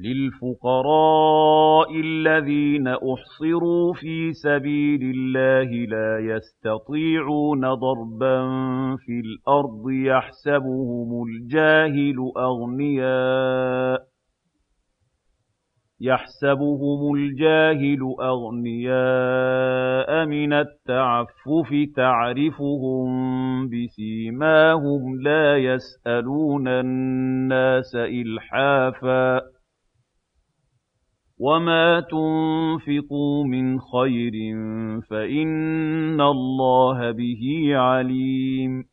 لِلْفُقَرَاءِ الَّذِينَ أُحْصِرُوا فِي سَبِيلِ اللَّهِ لَا يَسْتَطِيعُونَ ضَرْبًا فِي الْأَرْضِ يَحْسَبُهُمُ الْجَاهِلُ أَغْنِيَاءَ مِنَ التَّعَفُّفِ تَعْرِفُهُم بِسِيمَاهُمْ لَا يَسْأَلُونَ النَّاسَ إِلْحَافًا ۗ وَمَا تُنفِقُوا مِنْ خَيْرٍ فَإِنَّ اللَّهَ بِهِ عَلِيمٌ